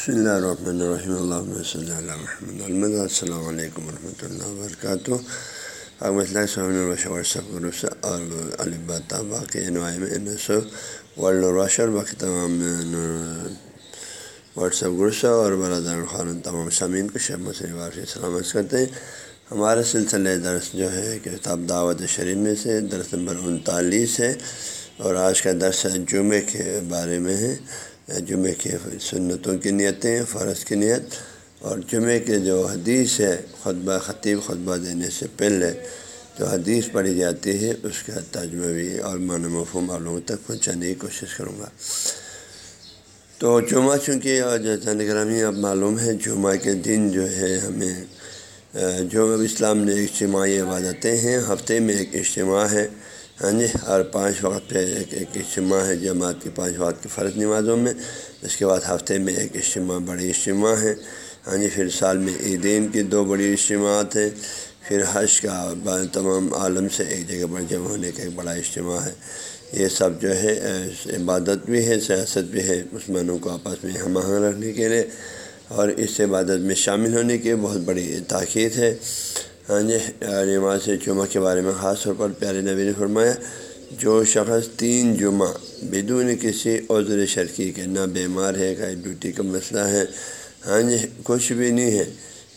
بسم اللہ الرحمن الرحیم اللہ صلی اللہ وحمد المد السلام علیکم ورحمۃ اللہ وبرکاتہ واٹسپ گروپ سے اور البۃ باقی میں ورلڈ روشر باقی تمام واٹس ایپ گروپ سے اور برادر الخان تمام سامعین کو شیخ مسلم سلامت کرتے ہیں ہمارا سلسلہ درس جو ہے کتاب دعوت شریف میں سے درس نمبر انتالیس ہے اور آج کا درس جمعے کے بارے میں ہے جمعے کے سنتوں کی نیتیں، فرض کی نیت۔ اور جمعے کے جو حدیث ہے، خطبہ خطیب، خطبہ دینے سے پہلے جو حدیث پڑھی جاتی ہے، اس کا تجمہ بھی اور معنی مفہوم آپ لوگوں تک پہنچانے کی کوشش کروں گا۔ تو جمعہ، چونکہ جیسا نگرامی اب معلوم ہے جمعہ کے دن جو ہے ہمیں جو اب اسلام نے اجتماعی عبادتیں ہیں، ہفتے میں ایک اجتماع ہے۔ ہاں جی ہر پانچ وقت پہ ایک ایک اجتماع ہے جماعت کی، پانچ وقت کی فرض نمازوں میں۔ اس کے بعد ہفتے میں ایک اجتماع، بڑی اجتماع ہے۔ ہاں جی پھر سال میں عیدین کی دو بڑی اجتماعات ہیں۔ پھر حج کا تمام عالم سے ایک جگہ پر جمع ہونے کا ایک بڑا اجتماع ہے۔ یہ سب جو ہے، عبادت بھی ہے، سیاست بھی ہے، مسلمانوں کو آپس میں ہم آہنگ رکھنے کے لیے۔ اور اس عبادت میں شامل ہونے کی بہت بڑی تاکید ہے۔ ہاں جی نماز جمعہ کے بارے میں خاص طور پر پیارے نبی نے فرمایا، جو شخص تین جمعہ بدون کسی عذر شرکی کے نہ بیمار ہے کہ ڈیوٹی کا مسئلہ ہے ہاں جی کچھ بھی نہیں ہے۔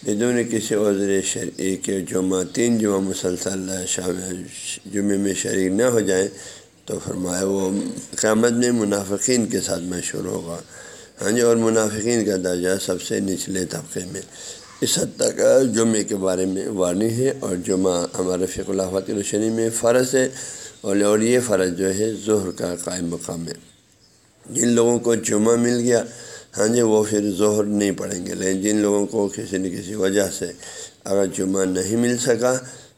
بدون کسی عذر شرعی کے جمعہ، تین جمعہ مسلسل شام، جمعے میں شریک نہ ہو جائیں تو فرمایا وہ قیامت میں منافقین کے ساتھ مشہور ہوگا۔ ہاں جی اور منافقین کا درجہ سب سے نچلے طبقے میں۔ اس حد تک جمعے کے بارے میں وارنی ہے اور جمعہ ہمارے فق اللہ کی روشنی میں فرض ہے اور یہ فرض جو ہے ظہر کا قائم مقام ہے۔ جن لوگوں کو جمعہ مل گیا ہاں جی وہ پھر ظہر نہیں پڑھیں گے۔ لیکن جن لوگوں کو کسی نہ کسی وجہ سے اگر جمعہ نہیں مل سکا،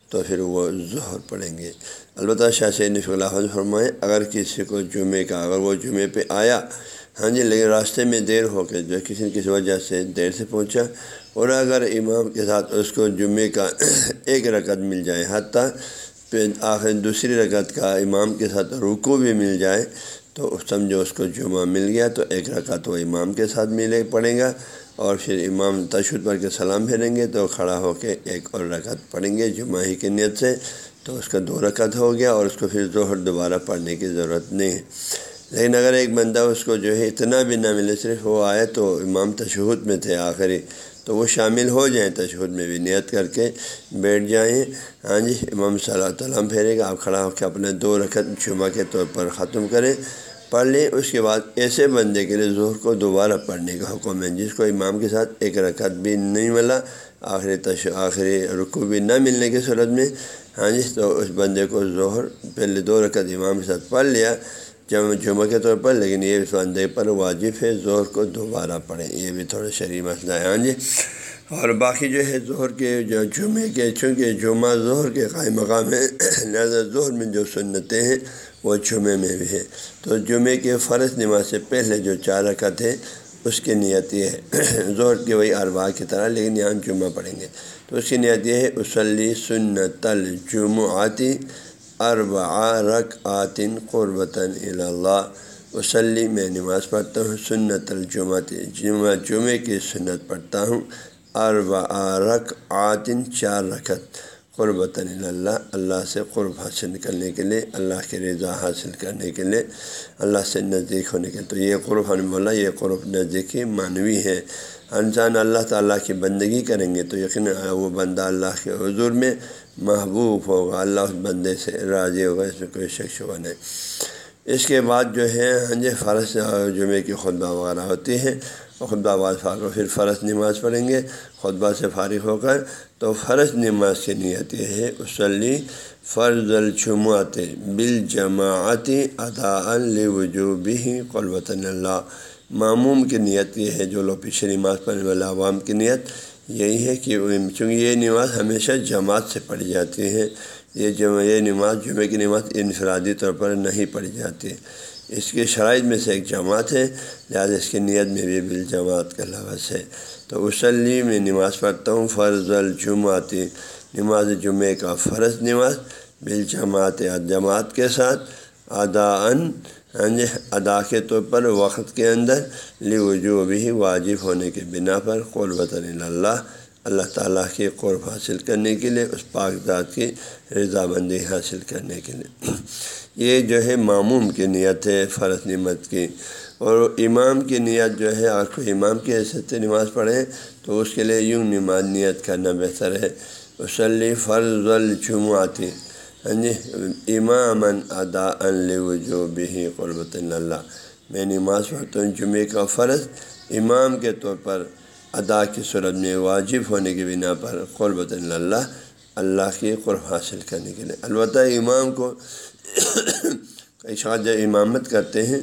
تو پھر وہ ظہر پڑھیں گے۔ البتہ شاہ سید اللہ فرمائیں اگر کسی کو جمعے کا، اگر وہ جمعے پہ آیا ہاں جی لیکن راستے میں دیر ہو کے جو کسی نہ کسی وجہ سے دیر سے پہنچا اور اگر امام کے ساتھ اس کو جمعے کا ایک رکعت مل جائے، حتیٰ پھر آخر دوسری رکعت کا امام کے ساتھ رکو بھی مل جائے، تو سمجھو اس کو جمعہ مل گیا، تو ایک رکعت وہ امام کے ساتھ ملے پڑھے گا اور پھر امام تشدد پڑھ کے سلام پھیریں گے، تو کھڑا ہو کے ایک اور رکعت پڑھیں گے جمعہ ہی کی نیت سے، تو اس کا دو رکعت ہو گیا اور اس کو پھر ظہر دوبارہ پڑھنے کی ضرورت نہیں۔ ہے لیکن اگر ایک بندہ اس کو جو ہے اتنا بھی نہ ملے، صرف وہ آئے تو امام تشہد میں تھے آخری۔ تو وہ شامل ہو جائیں تشہد میں بھی نیت کر کے بیٹھ جائیں۔ ہاں جی امام صلی اللہ تعالیٰ پھیرے گا آپ کھڑا ہو کے اپنے دو رکعت جمعہ کے طور پر ختم کریں، پڑھ لیں، اس کے بعد ایسے بندے کے لیے ظہر کو دوبارہ پڑھنے کا حکم ہے، جس کو امام کے ساتھ ایک رکعت بھی نہیں ملا، آخری تش، آخری رکو بھی نہ ملنے کی صورت میں۔ ہاں جی تو اس بندے کو ظہر پہلے دو رکعت امام کے ساتھ پڑھ لیا۔ جمع جمعہ کے طور پر، لیکن یہ اس بندے پر واجب ہے زہر کو دوبارہ پڑھیں۔ یہ بھی تھوڑا شرعی مسئلہ ہے۔ ہاں جی۔ اور باقی جو ہے، ظہر کے جو جمعے کے، چونکہ جمعہ ظہر کے قائم مقام ہے، لہٰذا ظہر میں جو سنتیں ہیں، وہ جمعے میں بھی ہے تو جمعے کے فرض نماز سے پہلے جو چار رکعت ہے اس کی نیت یہ ہے۔ ظہر کی وہی اربا کی طرح، لیکن یہاں جمعہ پڑھیں گے۔ تو اس کی نیت یہ ہے اسلی سنت الجمعاتی اربع رک آتن قربتاً اللہ وسلی میں نماز پڑھتا ہوں، سنت الجمعت جمعہ، جمعے کی سنت پڑھتا ہوں. اربع رک آتن چار رکت قربتاً اللہ اللہ سے قرب حاصل کرنے کے لیے، اللہ کے رضا حاصل کرنے کے لیے، اللہ سے نزدیک ہونے کے لیے. تو یہ قرب، ہم بولا یہ قرب نزدیکی معنوی ہے. انسان اللہ تعالیٰ کی بندگی کریں گے تو یقیناً وہ بندہ اللہ کے حضور میں محبوب ہوگا، اللہ اس بندے سے راضی ہوگا، اس میں کوئی شک شبہ نہیں۔ اس کے بعد جو ہے ہاں جی فرض جمعے کی خطبہ وغیرہ ہوتی ہے۔ خطبہ بعد فارغ پھر فرض نماز پڑھیں گے۔ خطبہ سے فارغ ہو کر تو فرض نماز کی نیت یہ ہے وسلی فرض الجمعت بال جماعتی ادا الوجوبی قلبۃ اللہ۔ معموم کی نیت یہ ہے، جو لوگ پیچھے نماز پڑھنے والا عوام کی نیت یہی ہے کہ چونکہ یہ نماز ہمیشہ جماعت سے پڑھی جاتی ہے، یہ جمع یہ نماز جمعہ کی نماز انفرادی طور پر نہیں پڑھی جاتی۔ اس کے شرائط میں سے ایک جماعت ہے، لہٰذا اس کی نیت میں بھی بال جماعت کا لفظ ہے۔ تو وسلی میں نماز پڑھتا ہوں فرض الجماعتی نماز جمعہ کا فرض نماز، بال جماعت جماعت کے ساتھ ادا ان جی ادا کے طور پر وقت کے اندر لی وجو بھی واجب ہونے کے بنا پر قربۃ اللہ اللہ تعالیٰ کے قرب حاصل کرنے کے لیے، اس پاک ذات کی رضامندی حاصل کرنے کے لیے۔ یہ جو ہے معموم کی نیت ہے، فرض نعمت کی۔ اور امام کی نیت جو ہے، آپ کو امام کی حیثیت سے نماز پڑھیں تو اس کے لیے یوں نماز نیت کرنا بہتر ہے۔ وسلی فرض الجمعاتی یعنی جی امام ادا وجو بھی قربۃ اللہ۔ میں نماز پڑھتا ہوں جمعے کا فرض امام کے طور پر ادا کی صورت میں واجب ہونے کی بنا پر قربۃ اللہ اللہ کی قرب حاصل کرنے کے لیے۔ البتہ امام کو کئی جب امامت کرتے ہیں،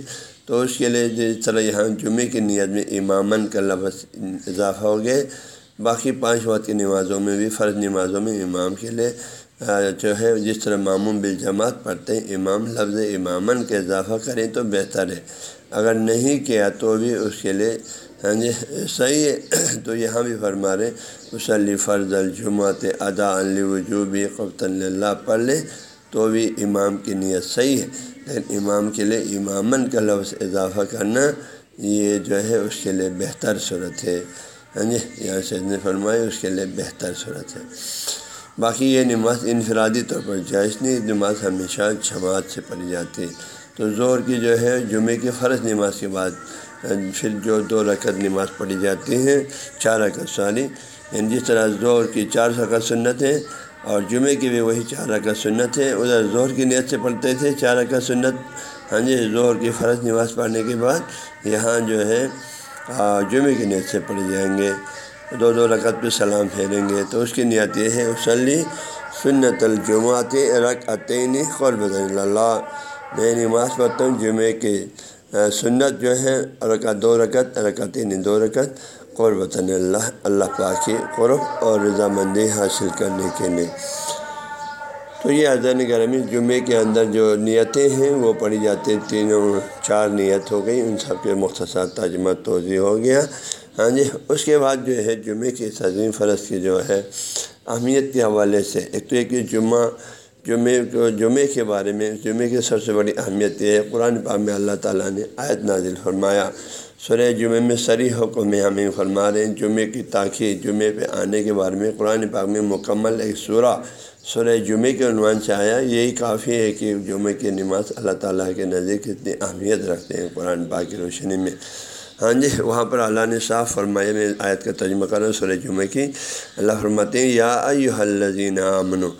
تو اس کے لیے جس طرح یہاں جمعے کی نیت میں امامن کا لفظ اضافہ ہو گئے باقی پانچ وقت کی نمازوں میں بھی، فرض نمازوں میں امام کے لیے جو ہے، جس طرح معموم بالجماعت پڑھتے ہیں، امام لفظ امامن کا اضافہ کریں تو بہتر ہے۔ اگر نہیں کیا تو بھی اس کے لیے ہاں جی صحیح ہے۔ تو یہاں بھی فرما رہے وسلی فرض الجمعت ادا الوجوبی قبط اللہ پڑھ لیں تو بھی امام کی نیت صحیح ہے۔ لیکن امام کے لیے امامن کا لفظ اضافہ کرنا، یہ جو ہے، اس کے لیے بہتر صورت ہے۔ ہاں جی یہاں سے فرمائے اس کے لیے بہتر صورت ہے۔ باقی یہ نماز انفرادی طور پر جائز نہیں، نماز ہمیشہ جماعت سے پڑھی جاتی۔ ہے تو زور کی جو ہے، جمعے کی فرض نماز کے بعد، پھر جو دو رکعت نماز پڑھی جاتی ہیں، چار رکعت ساری یعنی جس طرح زور کی چار رکعت سنت ہے اور جمعے کی بھی وہی چار رکعت سنت ہے ادھر زہر کی نیت سے پڑھتے تھے، چار رکعت سنت۔ ہاں جی زہر کی فرض نماز پڑھنے کے بعد یہاں جو ہے جمعے کی نیت سے پڑھ جائیں گے۔ دو دو رکعت پہ سلام پھیریں گے۔ تو اس کی نیت یہ ہے وسلی سنت الجماعت رق عطین قرب اللہ میں نماز پڑھتا ہوں جمعے کے سنت جو ہے، رکعت دو رکعت، رکعتین دو رکعت، قربۃ اللہ اللہ پاک کی قرب اور رضامندی حاصل کرنے کے لیے۔ تو یہ اذان گرمی جمعے کے اندر جو نیتیں ہیں، وہ پڑھی جاتی ہیں۔ تینوں چار نیت ہو گئی، ان سب کے مختصر ترجمہ توضیع ہو گیا۔ ہاں جی اس کے بعد جو ہے جمعے کی عظیم فرض کی جو ہے، اہمیت کے حوالے سے، ایک تو ایک جمعہ، جمعے کو، جمعے کے بارے میں، جمعے کی سب سے بڑی اہمیت یہ ہے، قرآن پاک میں اللہ تعالیٰ نے آیت نازل فرمایا۔ سورہ جمعے میں سری حکم ہمیں فرما رہے ہیں، جمعے کی تاخیر جمعے پہ آنے کے بارے میں قرآن پاک میں مکمل ایک سورہ سورہ جمعے کے عنوان سے آیا۔ یہی کافی ہے کہ جمعے کی نماز اللہ تعالیٰ کے نزدیک اتنی اہمیت رکھتے ہیں قرآن پاک کی روشنی میں۔ ہاں جی وہاں پر اللہ نے صاف فرمایا، میں آیت کا ترجمہ کر رہا ہوں سورہ جمعے کی۔ اللہ فرماتے ہیں، یا الذین آمنو،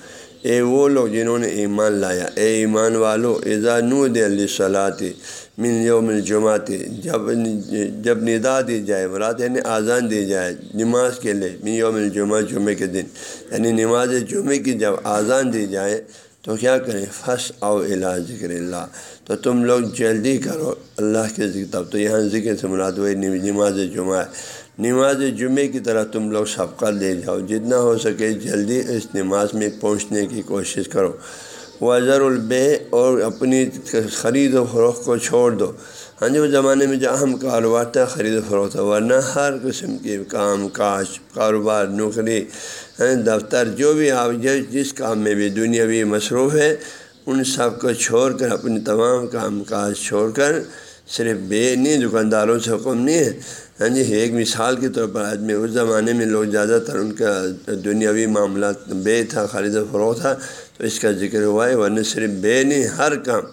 اے وہ لوگ جنہوں نے ایمان لایا، اے ایمان والو ایزا نو دے علی صلاحی من یوم الجماعت جب جب ندا دی جائے، مراد یعنی آزان دی جائے نماز کے لیے، من یوم الجمعہ جمعے کے دن۔ یعنی نماز جمعے کی جب آزان دی جائے تو کیا کریں؟ فس او الا ذکر اللہ تو تم لوگ جلدی کرو اللہ کے ذکر تب تو یہاں ذکر سے مراد ہوئی نماز جمعہ ہے۔ نماز جمعے کی طرح تم لوگ سبقہ لے جاؤ۔ جتنا ہو سکے جلدی اس نماز میں پہنچنے کی کوشش کرو۔ وزر البے اور اپنی خرید و فروخت کو چھوڑ دو۔ ہاں جی اس زمانے میں جو اہم کاروبار تھا، خرید و فروخت، ورنہ ہر قسم کے کام، کاج، کاروبار، نوکری ہاں، دفتر، جو بھی آپ جس کام میں بھی دنیاوی مصروف ہے ان سب کو چھوڑ کر اپنے تمام کام کاج چھوڑ کر صرف بے نہیں دکانداروں سے حکم نہیں ہے۔ ہاں جی ایک مثال کے طور پر آدمی اس زمانے میں لوگ زیادہ تر ان کا دنیاوی معاملات بے تھا، خرید و فروغ تھا، تو اس کا ذکر ہوا ہے، ورنہ صرف بے نہیں، ہر کام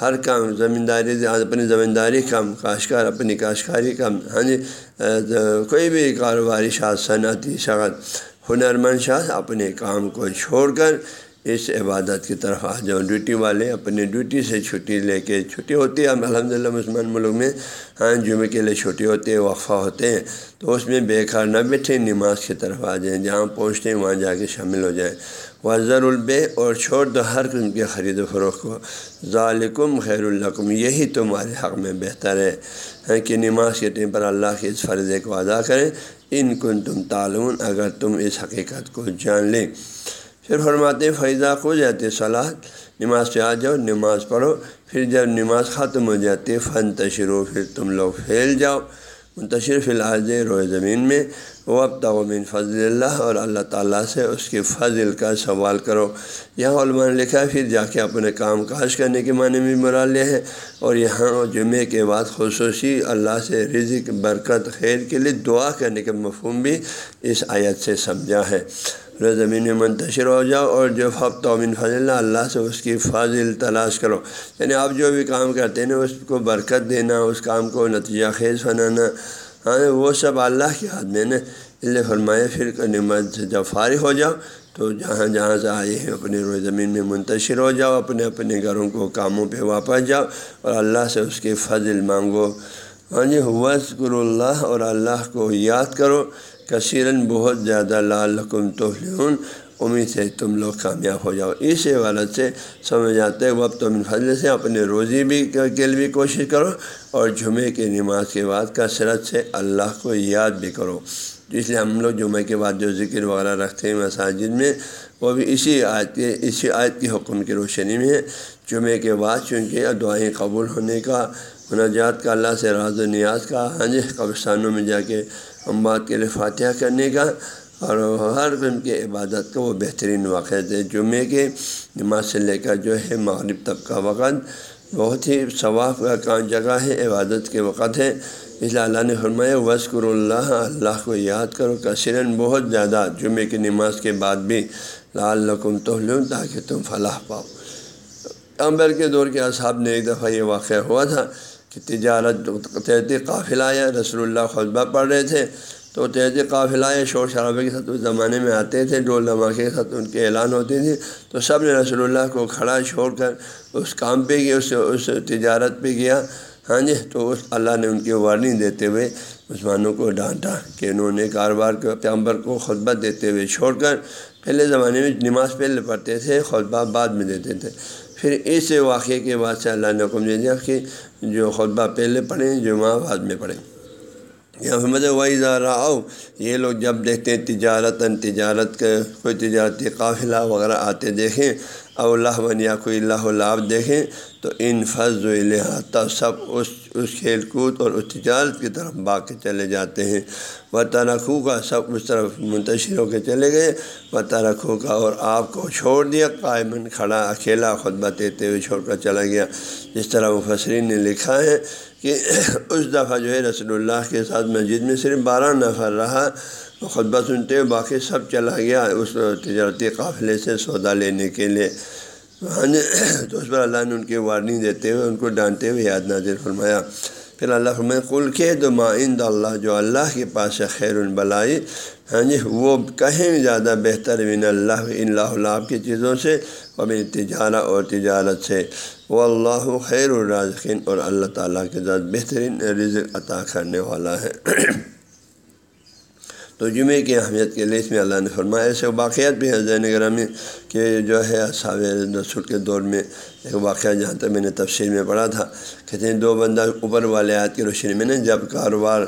ہر کام زمینداری اپنی زمینداری کام کاشتکار اپنی کاشتکاری کام ہاں جی یعنی، کوئی بھی کاروباری شاخ صنعتی شخص ہنرمند شاخ اپنے کام کو چھوڑ کر اس عبادت کی طرف آ جاؤ۔ ڈیوٹی والے اپنی ڈیوٹی سے چھٹی لے کے چھٹی ہوتی ہے۔ الحمد للہ مسلمان ملک میں ہاں جمعے کے لیے چھٹی ہوتی ہے، وقفہ ہوتے ہیں۔ تو اس میں بیکار نہ بیٹھے نماز کی طرف آ جائیں۔ جہاں پہنچتے ہیں، وہاں جا کے شامل ہو جائیں۔ وزر البے اور چھوڑ دو ہر قسم کے خرید و فروخت کو۔ ظالکم خیر القم یہی تمہارے حق میں بہتر ہے۔ ہاں، کہ نماز کے ٹائم پر اللہ کے اس فرضے کو ادا کریں۔ ان کن تم تعلوم اگر تم اس حقیقت کو جان لیں۔ پھر فرماتے فیضا ہو جاتے صلاح نماز پہ آ جاؤ، نماز پڑھو، پھر جب نماز ختم ہو جاتی فن تشرو پھر تم لوگ پھیل جاؤ، منتشر فی الحال روئے زمین میں۔ وہ اب فضل اللہ اور اللہ تعالیٰ سے اس کے فضل کا سوال کرو۔ یہاں علماء نے لکھا ہے، پھر جا کے اپنے کام کاج کرنے کے معنی میں مرالے ہیں۔ اور یہاں جمعے کے بعد خصوصی اللہ سے رزق، برکت، خیر کے لیے دعا کرنے کا مفہوم بھی اس آیت سے سمجھا ہے۔ زمین میں منتشر ہو جاؤ اور جو فب تومن فضل اللہ سے اس کی فضل تلاش کرو۔ یعنی آپ جو بھی کام کرتے ہیں نا اس کو برکت دینا، اس کام کو نتیجہ خیز بنانا۔ ہاں وہ سب اللہ کے ہاتھ میں نا اللہ فرمائے پھر نعمت سے جب فارغ ہو جاؤ، تو جہاں جہاں سے آئے ہیں اپنے روئے زمین میں منتشر ہو جاؤ، اپنے اپنے گھروں کو کاموں پہ واپس جاؤ اور اللہ سے اس کی فضل مانگو۔ ہاں جی وسکر اللہ اور اللہ کو یاد کرو۔ کثیرن بہت زیادہ لال رقم تو امید سے تم لوگ کامیاب ہو جاؤ۔ اس عبادت سے سمجھ آتے وقت تم فضل سے اپنے روزی بھی کے لیے بھی کوشش کرو اور جمعے کی نماز کے بعد کثرت سے اللہ کو یاد بھی کرو۔ اس لیے ہم لوگ جمعے کے بعد جو ذکر وغیرہ رکھتے ہیں مساجد میں، وہ بھی اسی آیت کے، اسی آیت کے حکم کی روشنی میں ہے۔ جمعے کے بعد چونکہ دعائیں قبول ہونے کا، مناجات کا، اللہ سے راز و نیاز کا ہاں جی قبرستانوں میں جا کے امباد کے لیے فاتحہ کرنے کا اور ہر قسم کے عبادت کا وہ بہترین واقع ہے۔ جمعے کے نماز سے لے کر جو ہے مغرب تک کا وقت بہت ہی ثواف کا جگہ ہے، عبادت کے وقت ہے۔ اس لیے اللہ نے فرمایا وسکر اللہ اللہ کو یاد کرو، کثیرن بہت زیادہ جمعے کی نماز کے بعد بھی لال لکم تو لوں تاکہ تم فلاح پاؤ۔ امبر کے دور کے اصحاب نے ایک دفعہ یہ واقعہ ہوا تھا کہ تجارت تحتی قافلہ یا رسول اللہ خطبہ پڑھ رہے تھے۔ تو تحتی قافلہ یا شور شرابے کے ساتھ اس زمانے میں آتے تھے ڈول دھماکے کے ساتھ ان کے اعلان ہوتی تھی تو سب نے رسول اللہ کو کھڑا چھوڑ کر اس کام پہ گیا، اس اس تجارت پہ گیا۔ ہاں جی تو اس، اللہ نے ان کی وارننگ دیتے ہوئے مسلمانوں کو ڈانٹا کہ انہوں نے کاروبار کے پیغمبر کو خطبہ دیتے ہوئے چھوڑ کر پہلے زمانے میں نماز پہلے پڑھتے تھے، خطبہ بعد میں دیتے تھے۔ پھر اس واقعے کے بعد سے اللہ نے حکم دے دیا کہ جو خطبہ پہلے پڑھیں، جمعہ بعد میں پڑھیں۔ یا مجھے وہی ذرا آؤ یہ لوگ جب دیکھتے ہیں تجارت تجارت کا کوئی تجارتی قافلہ وغیرہ آتے دیکھیں اللہ ون یا کوئی اللہ لاب دیکھیں تو ان فض و لحاظ سب اس اس کھیل کود اور اس تجارت کی طرف باغ کے چلے جاتے ہیں۔ و ترقو کا سب اس طرف منتشر ہو کے چلے گئے۔ و ترقو کا اور آپ کو چھوڑ دیا قائمن کھڑا، اکیلا خطبہ دیتے ہوئے چھوڑ کر چلا گیا۔ جس طرح مفسرین نے لکھا ہے کہ اس دفعہ جو ہے رسول اللہ کے ساتھ مسجد میں صرف بارہ نفر رہا۔ خطبہ سنتے ہوئے باقی سب چلا گیا اس تجارتی قافلے سے سودا لینے کے لیے۔ ہاں جی تو اس پر اللہ نے ان کی وارننگ دیتے ہوئے، ان کو ڈانٹتے ہوئے یاد نازر فرمایا۔ پھر اللہ فرمائے کل کے دو مائند اللہ، جو اللہ کے پاس خیر البلائی ہاں جی وہ کہیں زیادہ بہتر بن اللہ، ان اللہ کی چیزوں سے اور تجارت اور تجارت سے۔ وہ اللہ خیر الرازقین، اور اللہ تعالیٰ کے ذات بہترین رزق عطا کرنے والا ہے۔ تو جمعے کی اہمیت کے لیے اس میں اللہ نے فرمایا، ایسے واقعات بھی ہیں زین گرامی کہ جو ہے صاب رسول کے دور میں، ایک واقعہ جہاں تک میں نے تفصیل میں پڑھا تھا، کہتے ہیں، دو بندہ اوپر والے آیت کی روشنی میں نے جب کاروبار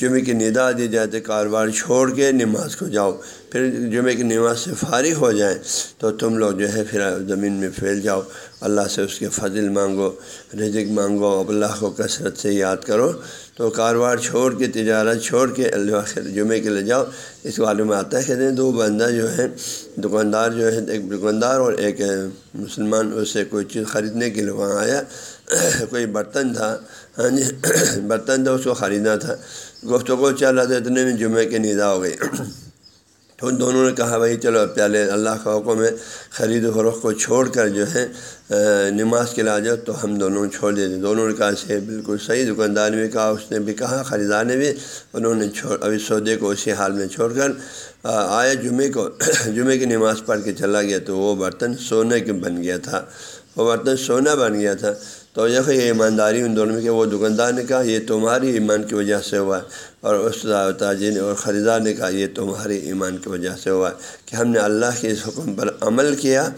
جمعے کی ندا دی جائے تو کاروبار چھوڑ کے نماز کو جاؤ۔ پھر جمعے کی نماز سے فارغ ہو جائیں تو تم لوگ جو ہے پھر زمین میں پھیل جاؤ۔ اللہ سے اس کے فضل مانگو، رزق مانگو، اللہ کو کثرت سے یاد کرو۔ تو کاروبار چھوڑ کے، تجارت چھوڑ کے اللہ جمعے کے لے جاؤ۔ اس والے میں آتا ہے کہتے ہیں دو بندہ جو ہے دکاندار جو ہے ایک دکاندار اور ایک مسلمان، اس سے کوئی چیز خریدنے کے لیے وہاں آیا۔ کوئی برتن تھا۔ ہاں جی برتن تھا، اس کو خریدنا تھا۔ گفتگو چل رہا تھا، اتنے میں جمعے کے ندا ہو گئی۔ تو ان دونوں نے کہا، بھائی چلو پہلے اللہ کا حکم ہے خرید و فروخت کو چھوڑ کر جو ہے نماز کے لا جاؤ، تو ہم دونوں چھوڑ دیتے دونوں نے کہا سے بالکل صحیح۔ دکاندار نے بھی کہا، اس نے بھی کہا خریدار نے بھی۔ انہوں نے چھوڑ ابھی سودے کو اسی حال میں چھوڑ کر آیا جمعے کو۔ جمعے کی نماز پڑھ کے چلا گیا، تو وہ برتن سونے کے بن گیا تھا۔ وہ برتن سونا بن گیا تھا۔ تو یہ ایمانداری ان دونوں میں کہ وہ دکاندار نے کہا، یہ تمہاری ایمان کی وجہ سے ہوا ہے۔ اور اس تاجر نے اور خریدار نے کہا، یہ تمہاری ایمان کی وجہ سے ہوا ہے کہ ہم نے اللہ کے اس حکم پر عمل کیا۔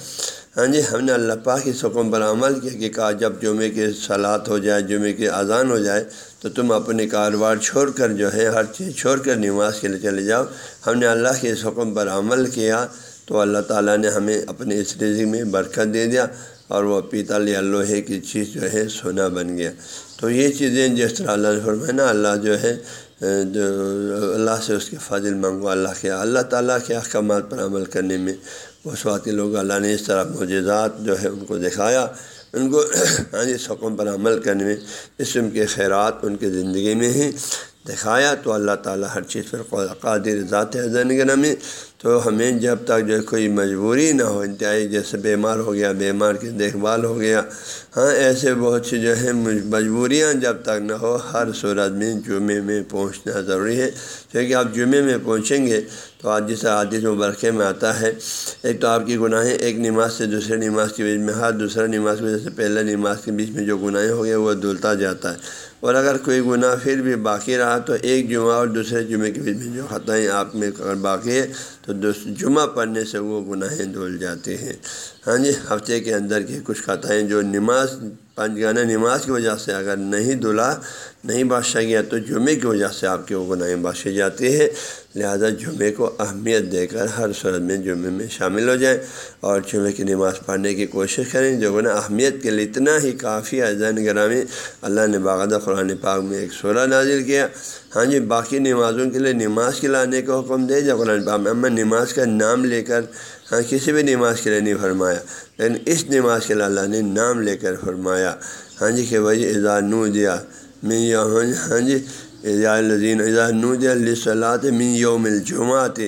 ہاں جی ہم نے اللہ پاک اس حکم پر عمل کیا کہ کہا، جب جمعے کی سلاد ہو جائے، جمعے کی اذان ہو جائے، تو تم اپنے کاروبار چھوڑ کر جو ہے، ہر چیز چھوڑ کر نماز کے لیے چلے جاؤ۔ ہم نے اللہ کے اس حکم پر عمل کیا تو اللہ تعالیٰ نے ہمیں اپنے اس رزق میں برکت دے دیا۔ اور وہ پیتل یا لوہے کی چیز جو ہے سونا بن گیا۔ تو یہ چیزیں جس طرح اللہ نے فرمایا نا، اللہ جو ہے، جو اللہ سے اس کے فضل منگو اللہ کے، اللہ تعالیٰ کے احکامات پر عمل کرنے میں اس وقت کے لوگ اللہ نے اس طرح معجزات جو ہے ان کو دکھایا، ان کو ہاں جی حکم پر عمل کرنے میں، اسم کے خیرات ان کی زندگی میں ہی دکھایا تو اللہ تعالیٰ ہر چیز پر قادر ذات ہے میں تو ہمیں جب تک جو ہے کوئی مجبوری نہ ہو انتہائی جیسے بیمار ہو گیا، بیمار کی دیکھ بھال ہو گیا ہاں ایسے بہت سی جو ہے مجبوریاں جب تک نہ ہو، ہر صورت میں جمعے میں پہنچنا ضروری ہے۔ کیونکہ آپ جمعے میں پہنچیں گے تو آج جیسے عادث مبرقے میں آتا ہے، ایک تو آپ کی گناہیں ایک نماز سے دوسرے نماز کے بیچ میں ہر دوسرا نماز کی وجہ سے پہلے نماز کے بیچ میں جو گناہیں ہو گئے وہ دھلتا جاتا ہے۔ اور اگر کوئی گناہ پھر بھی باقی رہا تو ایک جمعہ اور دوسرے جمعے کے بیچ میں جو خطائیں آپ میں اگر باقی ہے تو جمعہ پڑھنے سے وہ گناہیں دھل جاتے ہیں۔ ہاں جی ہفتے کے اندر کی کچھ خطائیں جو نماز پانچ نماز کی وجہ سے اگر نہیں دھلا نہیں بادشاہ گیا تو جمعے کی وجہ سے آپ کے وہ گناہیں بادشی جاتی ہے لہذا جمعے کو اہمیت دے کر ہر صورت میں جمعے میں شامل ہو جائیں اور جمعے کی نماز پڑھنے کی کوشش کریں۔ جو گناہ اہمیت کے لیے اتنا ہی کافی زین گرامی اللہ نے باغدہ قرآن پاک میں ایک سورہ نازل کیا۔ ہاں جی باقی نمازوں کے لیے نماز کے لانے کا حکم دے۔ جب قرآن پاک میں اما نماز کا نام لے کر کسی بھی نماز کے لیے نہیں فرمایا۔ لیکن اس نماز کے لیے اللہ نے نام لے کر فرمایا۔ ہاں جی کہ بھائی اظہار نو دیا میں ہاں جی لذین اظہار نو دیا صلاحت من یوم الجمعات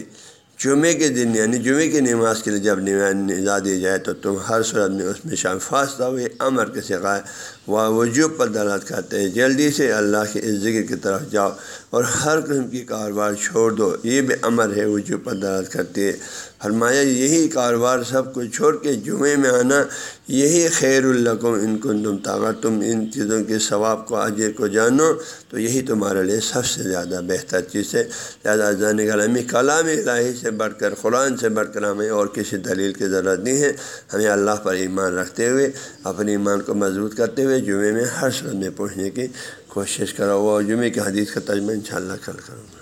جمعے کے دن یعنی جمعے کی نماز کے لیے جب نظا دی جائے تو تم ہر صورت میں اس میں شام فاصلہ ہوئے، امر کے سکھائے وہ وجوب پر دلات کرتے ہیں۔ جلدی سے اللہ کے اس ذکر کی طرف جاؤ اور ہر قسم کی کاروبار چھوڑ دو۔ یہ بھی امر ہے، وجوب پر دلات کرتی ہے فرمایا، یہی کاروبار سب کو چھوڑ کے جمعے میں آنا، یہی خیر القم ان کو تم طاقت تم ان چیزوں کے ثواب کو، اجر کو جانو، تو یہی تمہارے لیے سب سے زیادہ بہتر چیز ہے۔ لہٰذا جانے کلامی کلام الہی سے بڑھ کر، قرآن سے بڑھ کر ہمیں اور کسی دلیل کی ضرورت نہیں ہے۔ ہمیں اللہ پر ایمان رکھتے ہوئے، اپنے ایمان کو مضبوط کرتے ہوئے جمعے میں ہر صورت میں پہنچنے کی کوشش کرو وہ جمعے کی حدیث کا تجمہ ان شاء اللہ کل کروں گا